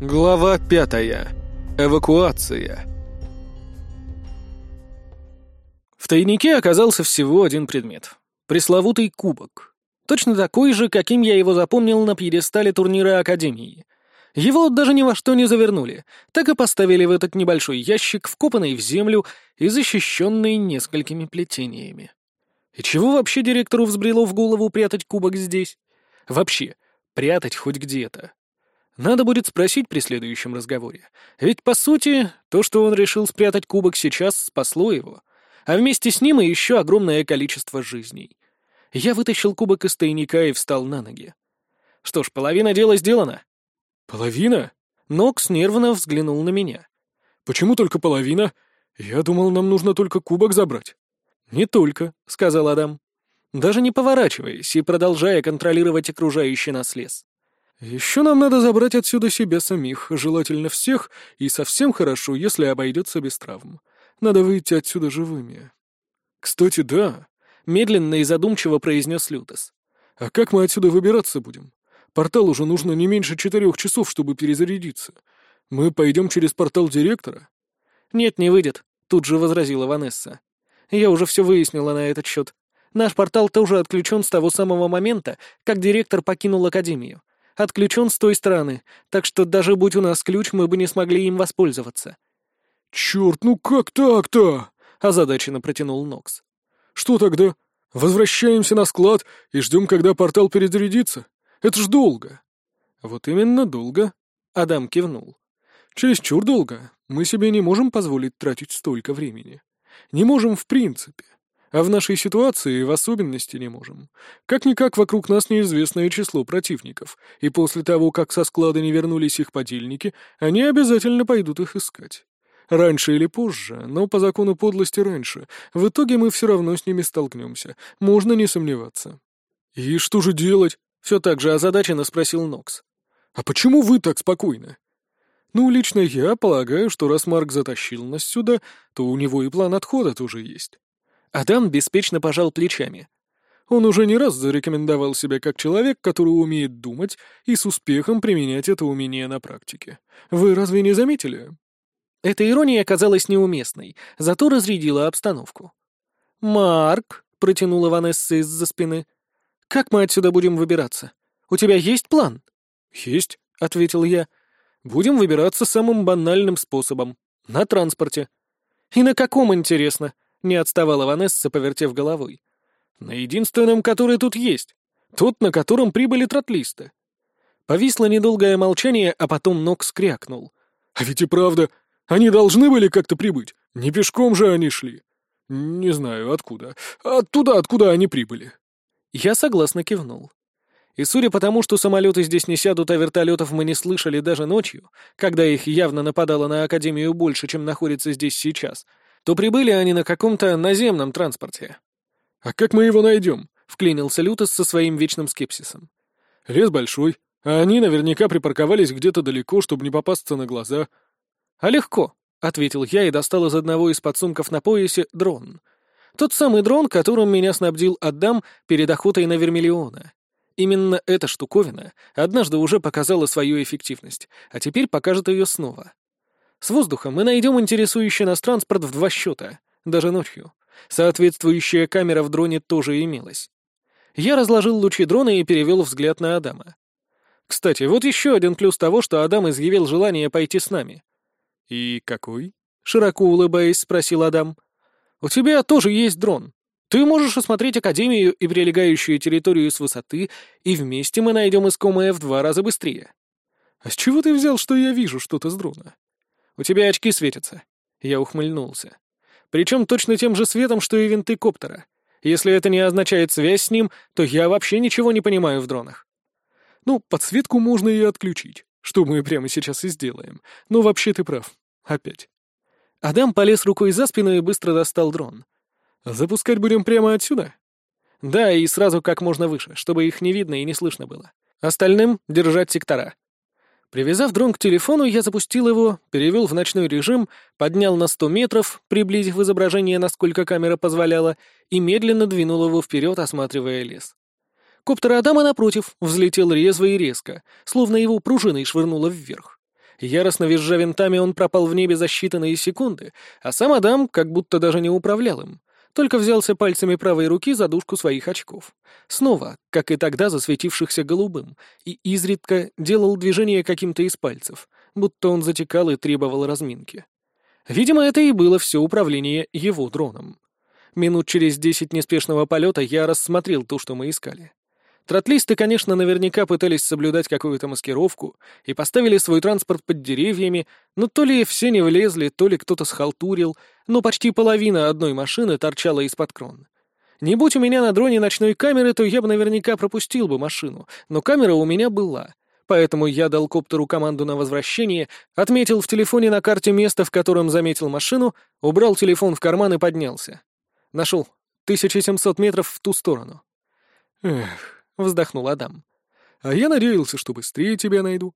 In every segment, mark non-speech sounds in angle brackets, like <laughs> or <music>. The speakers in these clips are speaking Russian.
Глава пятая. Эвакуация. В тайнике оказался всего один предмет. Пресловутый кубок. Точно такой же, каким я его запомнил на пьедестале турнира Академии. Его даже ни во что не завернули, так и поставили в этот небольшой ящик, вкопанный в землю и защищенный несколькими плетениями. И чего вообще директору взбрело в голову прятать кубок здесь? Вообще, прятать хоть где-то. Надо будет спросить при следующем разговоре. Ведь, по сути, то, что он решил спрятать кубок сейчас, спасло его. А вместе с ним и еще огромное количество жизней. Я вытащил кубок из тайника и встал на ноги. Что ж, половина дела сделана. «Половина?» Нокс нервно взглянул на меня. «Почему только половина? Я думал, нам нужно только кубок забрать». «Не только», — сказал Адам. Даже не поворачиваясь и продолжая контролировать окружающий нас лес. Еще нам надо забрать отсюда себя самих, желательно всех, и совсем хорошо, если обойдется без травм. Надо выйти отсюда живыми. Кстати, да, медленно и задумчиво произнес Лютес. А как мы отсюда выбираться будем? Портал уже нужно не меньше четырех часов, чтобы перезарядиться. Мы пойдем через портал директора? Нет, не выйдет, тут же возразила Ванесса. Я уже все выяснила на этот счет. Наш портал тоже отключен с того самого момента, как директор покинул Академию отключен с той стороны, так что даже будь у нас ключ, мы бы не смогли им воспользоваться». «Черт, ну как так-то?» — озадаченно протянул Нокс. «Что тогда? Возвращаемся на склад и ждем, когда портал перезарядится? Это ж долго». «Вот именно долго», — Адам кивнул. «Чересчур долго. Мы себе не можем позволить тратить столько времени. Не можем в принципе. А в нашей ситуации в особенности не можем. Как-никак вокруг нас неизвестное число противников, и после того, как со склада не вернулись их подельники, они обязательно пойдут их искать. Раньше или позже, но по закону подлости раньше. В итоге мы все равно с ними столкнемся, можно не сомневаться. «И что же делать?» — все так же озадаченно спросил Нокс. «А почему вы так спокойны?» «Ну, лично я полагаю, что раз Марк затащил нас сюда, то у него и план отхода тоже есть. Адам беспечно пожал плечами. Он уже не раз зарекомендовал себя как человек, который умеет думать и с успехом применять это умение на практике. Вы разве не заметили? Эта ирония оказалась неуместной, зато разрядила обстановку. «Марк», — протянула Ванесса из-за спины, — «как мы отсюда будем выбираться? У тебя есть план?» «Есть», — ответил я. «Будем выбираться самым банальным способом. На транспорте». «И на каком, интересно?» Не отставала Ванесса, повертев головой. «На единственном, который тут есть. Тот, на котором прибыли тротлисты». Повисло недолгое молчание, а потом Нокс крякнул. «А ведь и правда, они должны были как-то прибыть. Не пешком же они шли. Не знаю, откуда. Оттуда, откуда они прибыли». Я согласно кивнул. И судя по тому, что самолеты здесь не сядут, а вертолетов мы не слышали даже ночью, когда их явно нападало на Академию больше, чем находится здесь сейчас, то прибыли они на каком-то наземном транспорте. «А как мы его найдем?» — вклинился Лютос со своим вечным скепсисом. «Лес большой, а они наверняка припарковались где-то далеко, чтобы не попасться на глаза». «А легко», — ответил я и достал из одного из подсумков на поясе дрон. Тот самый дрон, которым меня снабдил Адам перед охотой на Вермиллиона. Именно эта штуковина однажды уже показала свою эффективность, а теперь покажет ее снова. С воздуха мы найдем интересующий нас транспорт в два счета, даже ночью. Соответствующая камера в дроне тоже имелась. Я разложил лучи дрона и перевел взгляд на Адама. Кстати, вот еще один плюс того, что Адам изъявил желание пойти с нами. «И какой?» — широко улыбаясь, спросил Адам. «У тебя тоже есть дрон. Ты можешь осмотреть Академию и прилегающую территорию с высоты, и вместе мы найдем искомое в два раза быстрее». «А с чего ты взял, что я вижу что-то с дрона?» У тебя очки светятся». Я ухмыльнулся. Причем точно тем же светом, что и винты коптера. Если это не означает связь с ним, то я вообще ничего не понимаю в дронах. Ну, подсветку можно и отключить, что мы прямо сейчас и сделаем. Но вообще ты прав. Опять. Адам полез рукой за спину и быстро достал дрон. «Запускать будем прямо отсюда?» «Да, и сразу как можно выше, чтобы их не видно и не слышно было. Остальным — держать сектора. Привязав дрон к телефону, я запустил его, перевел в ночной режим, поднял на 100 метров, приблизив изображение, насколько камера позволяла, и медленно двинул его вперед, осматривая лес. Коптер Адама, напротив, взлетел резво и резко, словно его пружиной швырнуло вверх. Яростно визжа винтами, он пропал в небе за считанные секунды, а сам Адам как будто даже не управлял им, только взялся пальцами правой руки за дужку своих очков. Снова, как и тогда, засветившихся голубым, и изредка делал движение каким-то из пальцев, будто он затекал и требовал разминки. Видимо, это и было все управление его дроном. Минут через десять неспешного полета я рассмотрел то, что мы искали. Тротлисты, конечно, наверняка пытались соблюдать какую-то маскировку и поставили свой транспорт под деревьями, но то ли все не влезли, то ли кто-то схалтурил, но почти половина одной машины торчала из-под крон. Не будь у меня на дроне ночной камеры, то я бы наверняка пропустил бы машину, но камера у меня была. Поэтому я дал коптеру команду на возвращение, отметил в телефоне на карте место, в котором заметил машину, убрал телефон в карман и поднялся. Нашел. 1700 метров в ту сторону. Эх, — вздохнул Адам. «А я надеялся, что быстрее тебя найду.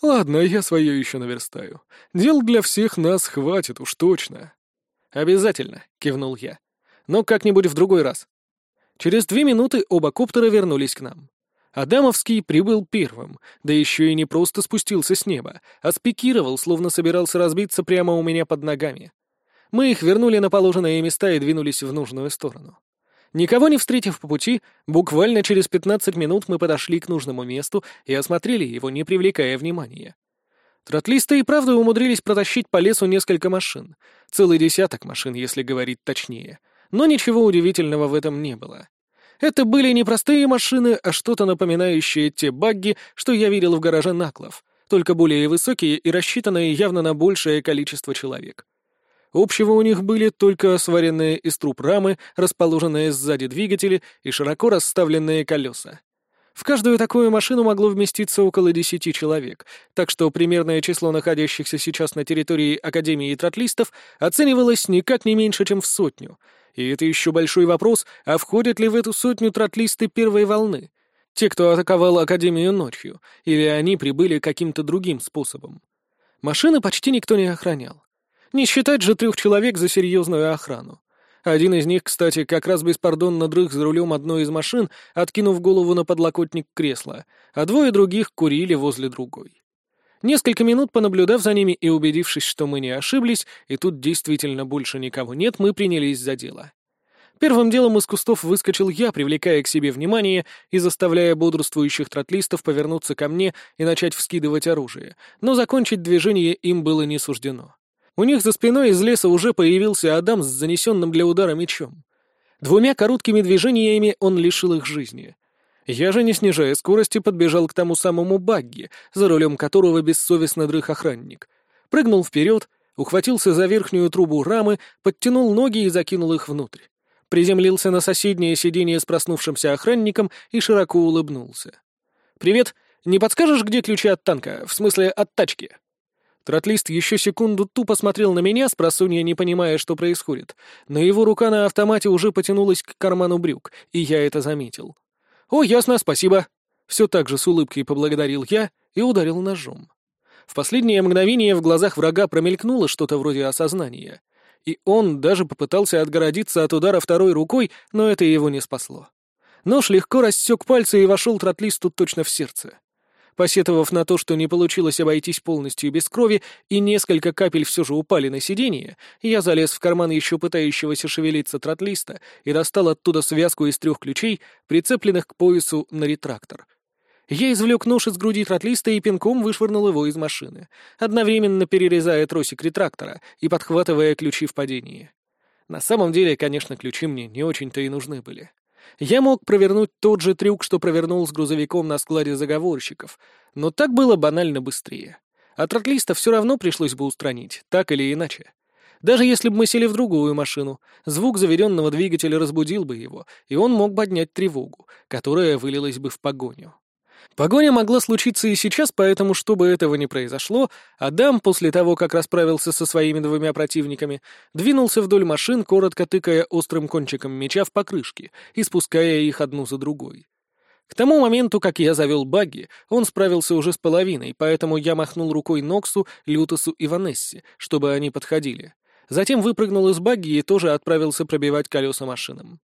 Ладно, я свое еще наверстаю. Дел для всех нас хватит уж точно». «Обязательно», — кивнул я. «Но как-нибудь в другой раз». Через две минуты оба коптера вернулись к нам. Адамовский прибыл первым, да еще и не просто спустился с неба, а спикировал, словно собирался разбиться прямо у меня под ногами. Мы их вернули на положенные места и двинулись в нужную сторону. Никого не встретив по пути, буквально через 15 минут мы подошли к нужному месту и осмотрели его, не привлекая внимания. Тротлисты и правда умудрились протащить по лесу несколько машин. Целый десяток машин, если говорить точнее. Но ничего удивительного в этом не было. Это были не простые машины, а что-то напоминающее те багги, что я видел в гараже Наклов, только более высокие и рассчитанные явно на большее количество человек. Общего у них были только сваренные из труб рамы, расположенные сзади двигатели и широко расставленные колеса. В каждую такую машину могло вместиться около десяти человек, так что примерное число находящихся сейчас на территории Академии тротлистов оценивалось никак не меньше, чем в сотню. И это еще большой вопрос, а входят ли в эту сотню тротлисты первой волны? Те, кто атаковал Академию ночью, или они прибыли каким-то другим способом? Машины почти никто не охранял. Не считать же трех человек за серьезную охрану. Один из них, кстати, как раз беспардонно дрых за рулем одной из машин, откинув голову на подлокотник кресла, а двое других курили возле другой. Несколько минут понаблюдав за ними и убедившись, что мы не ошиблись, и тут действительно больше никого нет, мы принялись за дело. Первым делом из кустов выскочил я, привлекая к себе внимание и заставляя бодрствующих тротлистов повернуться ко мне и начать вскидывать оружие, но закончить движение им было не суждено. У них за спиной из леса уже появился Адам с занесенным для удара мечом. Двумя короткими движениями он лишил их жизни. Я же, не снижая скорости, подбежал к тому самому багги, за рулем которого бессовестно дрых охранник. Прыгнул вперед, ухватился за верхнюю трубу рамы, подтянул ноги и закинул их внутрь. Приземлился на соседнее сиденье с проснувшимся охранником и широко улыбнулся. «Привет. Не подскажешь, где ключи от танка? В смысле, от тачки?» Тротлист еще секунду тупо смотрел на меня, с не понимая, что происходит, но его рука на автомате уже потянулась к карману брюк, и я это заметил. «О, ясно, спасибо!» Все так же с улыбкой поблагодарил я и ударил ножом. В последнее мгновение в глазах врага промелькнуло что-то вроде осознания, и он даже попытался отгородиться от удара второй рукой, но это его не спасло. Нож легко рассек пальцы и вошел тротлисту точно в сердце. Посетовав на то, что не получилось обойтись полностью без крови, и несколько капель все же упали на сиденье, я залез в карман еще пытающегося шевелиться тротлиста и достал оттуда связку из трех ключей, прицепленных к поясу на ретрактор. Я извлек нож из груди тротлиста и пинком вышвырнул его из машины, одновременно перерезая тросик ретрактора и подхватывая ключи в падении. На самом деле, конечно, ключи мне не очень-то и нужны были. Я мог провернуть тот же трюк, что провернул с грузовиком на складе заговорщиков, но так было банально быстрее. А тротлиста все равно пришлось бы устранить, так или иначе. Даже если бы мы сели в другую машину, звук заведенного двигателя разбудил бы его, и он мог поднять тревогу, которая вылилась бы в погоню. Погоня могла случиться и сейчас, поэтому, чтобы этого не произошло, Адам, после того, как расправился со своими двумя противниками, двинулся вдоль машин, коротко тыкая острым кончиком меча в покрышки и спуская их одну за другой. К тому моменту, как я завел багги, он справился уже с половиной, поэтому я махнул рукой Ноксу, Лютосу и Ванессе, чтобы они подходили. Затем выпрыгнул из багги и тоже отправился пробивать колеса машинам.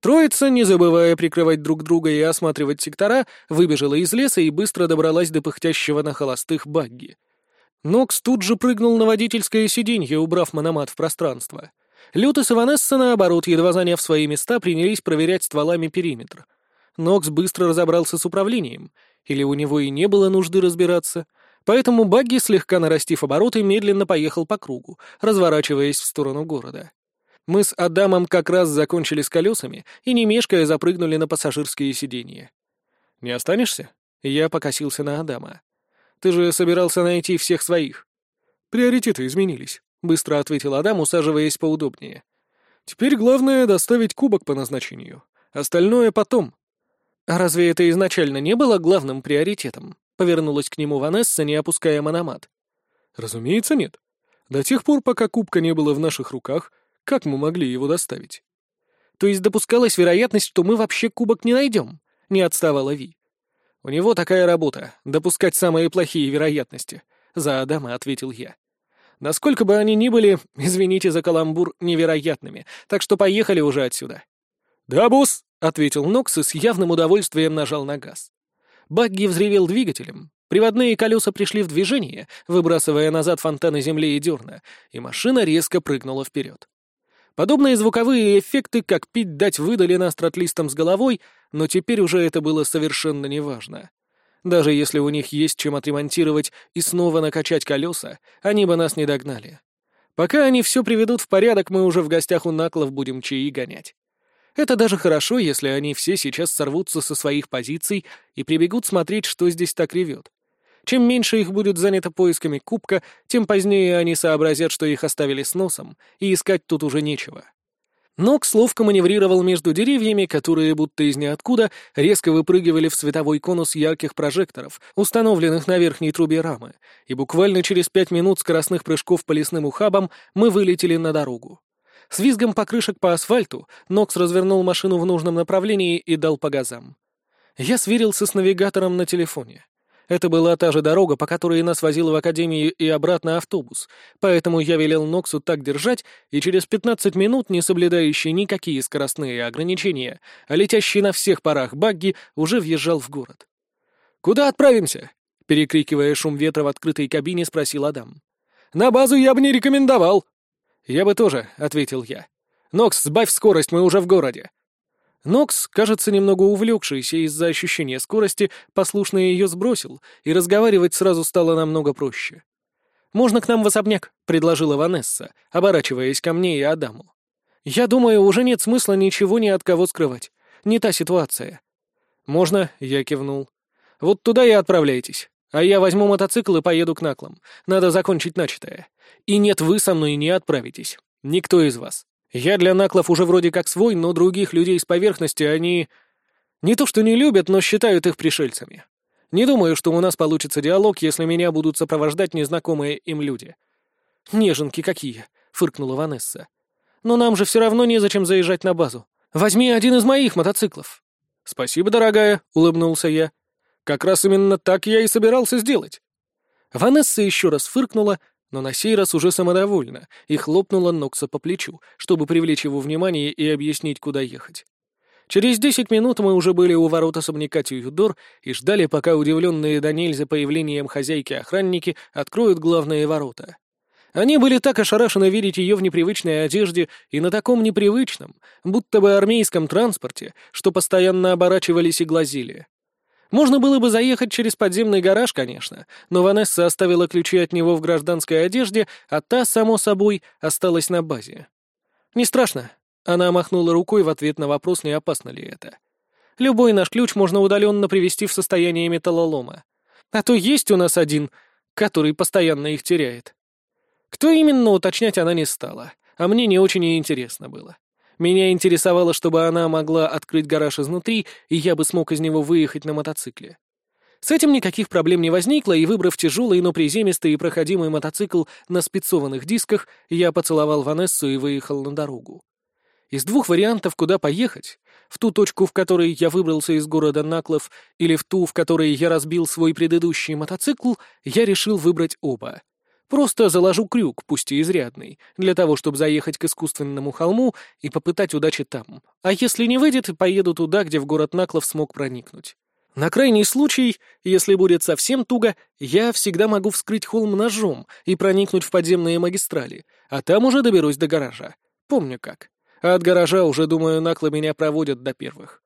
Троица, не забывая прикрывать друг друга и осматривать сектора, выбежала из леса и быстро добралась до пыхтящего на холостых багги. Нокс тут же прыгнул на водительское сиденье, убрав мономат в пространство. Лютес и Ванесса, наоборот, едва заняв свои места, принялись проверять стволами периметр. Нокс быстро разобрался с управлением, или у него и не было нужды разбираться, поэтому Багги, слегка нарастив обороты, медленно поехал по кругу, разворачиваясь в сторону города. Мы с Адамом как раз закончили с колесами и, не мешкая, запрыгнули на пассажирские сиденья. «Не останешься?» Я покосился на Адама. Ты же собирался найти всех своих». «Приоритеты изменились», — быстро ответил Адам, усаживаясь поудобнее. «Теперь главное — доставить кубок по назначению. Остальное потом». «А разве это изначально не было главным приоритетом?» — повернулась к нему Ванесса, не опуская мономат. «Разумеется, нет. До тех пор, пока кубка не было в наших руках, как мы могли его доставить?» «То есть допускалась вероятность, что мы вообще кубок не найдем?» — не отставала Ви. «У него такая работа — допускать самые плохие вероятности», — за Адама ответил я. «Насколько бы они ни были, <laughs> извините за каламбур, невероятными, так что поехали уже отсюда». «Да, босс», — ответил Нокс и с явным удовольствием нажал на газ. Багги взревел двигателем, приводные колеса пришли в движение, выбрасывая назад фонтаны земли и дерна, и машина резко прыгнула вперед. Подобные звуковые эффекты, как пить дать, выдали нас тротлистам с головой, но теперь уже это было совершенно неважно. Даже если у них есть чем отремонтировать и снова накачать колеса, они бы нас не догнали. Пока они все приведут в порядок, мы уже в гостях у Наклов будем чаи гонять. Это даже хорошо, если они все сейчас сорвутся со своих позиций и прибегут смотреть, что здесь так ревет. Чем меньше их будет занято поисками кубка, тем позднее они сообразят, что их оставили с носом, и искать тут уже нечего. Нокс ловко маневрировал между деревьями, которые будто из ниоткуда резко выпрыгивали в световой конус ярких прожекторов, установленных на верхней трубе рамы, и буквально через пять минут скоростных прыжков по лесным ухабам мы вылетели на дорогу. С визгом покрышек по асфальту Нокс развернул машину в нужном направлении и дал по газам. Я сверился с навигатором на телефоне. Это была та же дорога, по которой нас возил в академию и обратно автобус, поэтому я велел Ноксу так держать, и через 15 минут, не соблюдающий никакие скоростные ограничения, а летящий на всех парах багги, уже въезжал в город. «Куда отправимся?» — перекрикивая шум ветра в открытой кабине, спросил Адам. «На базу я бы не рекомендовал». «Я бы тоже», — ответил я. «Нокс, сбавь скорость, мы уже в городе». Нокс, кажется, немного увлекшийся из-за ощущения скорости, послушно ее сбросил, и разговаривать сразу стало намного проще. «Можно к нам в особняк», — предложила Ванесса, оборачиваясь ко мне и Адаму. «Я думаю, уже нет смысла ничего ни от кого скрывать. Не та ситуация». «Можно», — я кивнул. «Вот туда и отправляйтесь. А я возьму мотоцикл и поеду к наклам. Надо закончить начатое. И нет, вы со мной не отправитесь. Никто из вас. Я для наклов уже вроде как свой, но других людей с поверхности они... Не то что не любят, но считают их пришельцами. Не думаю, что у нас получится диалог, если меня будут сопровождать незнакомые им люди. «Неженки какие!» — фыркнула Ванесса. «Но нам же все равно незачем заезжать на базу. Возьми один из моих мотоциклов». «Спасибо, дорогая», — улыбнулся я. «Как раз именно так я и собирался сделать». Ванесса еще раз фыркнула, но на сей раз уже самодовольна и хлопнула Нокса по плечу, чтобы привлечь его внимание и объяснить, куда ехать. Через десять минут мы уже были у ворот особняка Тююдор и ждали, пока удивленные до нельзя появлением хозяйки-охранники откроют главные ворота. Они были так ошарашены видеть ее в непривычной одежде и на таком непривычном, будто бы армейском транспорте, что постоянно оборачивались и глазели. Можно было бы заехать через подземный гараж, конечно, но Ванесса оставила ключи от него в гражданской одежде, а та, само собой, осталась на базе. «Не страшно». Она махнула рукой в ответ на вопрос, не опасно ли это. «Любой наш ключ можно удаленно привести в состояние металлолома. А то есть у нас один, который постоянно их теряет». Кто именно, уточнять она не стала, а мне не очень и интересно было. Меня интересовало, чтобы она могла открыть гараж изнутри, и я бы смог из него выехать на мотоцикле. С этим никаких проблем не возникло, и, выбрав тяжелый, но приземистый и проходимый мотоцикл на спецованных дисках, я поцеловал Ванессу и выехал на дорогу. Из двух вариантов, куда поехать, в ту точку, в которой я выбрался из города Наклов, или в ту, в которой я разбил свой предыдущий мотоцикл, я решил выбрать оба. Просто заложу крюк, пусть и изрядный, для того, чтобы заехать к искусственному холму и попытать удачи там. А если не выйдет, поеду туда, где в город Наклов смог проникнуть. На крайний случай, если будет совсем туго, я всегда могу вскрыть холм ножом и проникнуть в подземные магистрали, а там уже доберусь до гаража. Помню как. А от гаража уже, думаю, накло меня проводят до первых.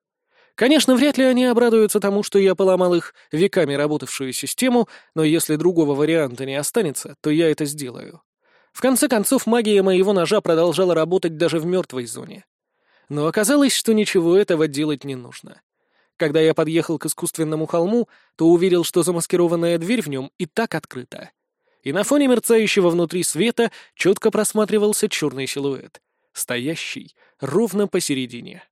Конечно, вряд ли они обрадуются тому, что я поломал их веками работавшую систему, но если другого варианта не останется, то я это сделаю. В конце концов, магия моего ножа продолжала работать даже в мертвой зоне. Но оказалось, что ничего этого делать не нужно. Когда я подъехал к искусственному холму, то увидел, что замаскированная дверь в нем и так открыта. И на фоне мерцающего внутри света четко просматривался черный силуэт, стоящий ровно посередине.